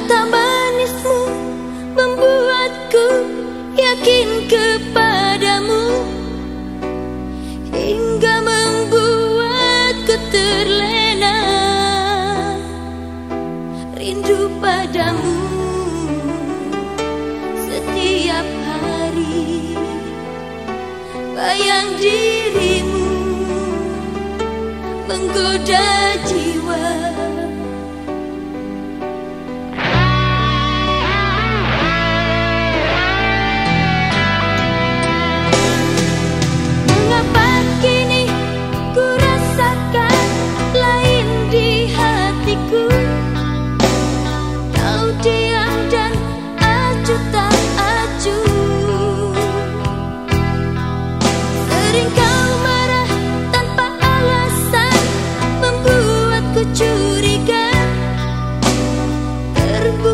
Kata manismu membuatku yakin kepadamu. Hingga membuatku terlena Rindu padamu. Setiap hari Bayang dirimu menggoda jiwa.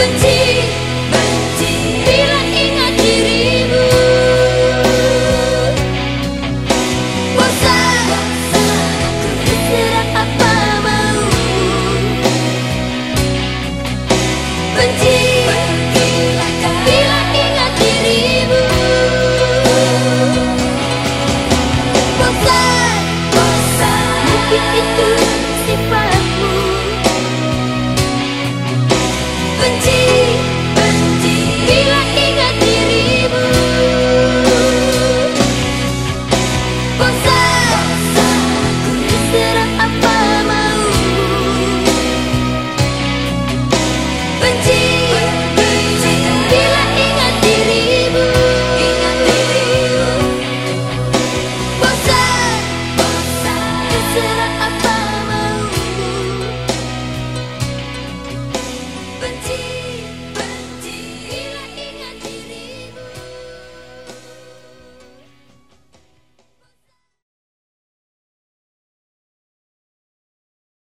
the liberty.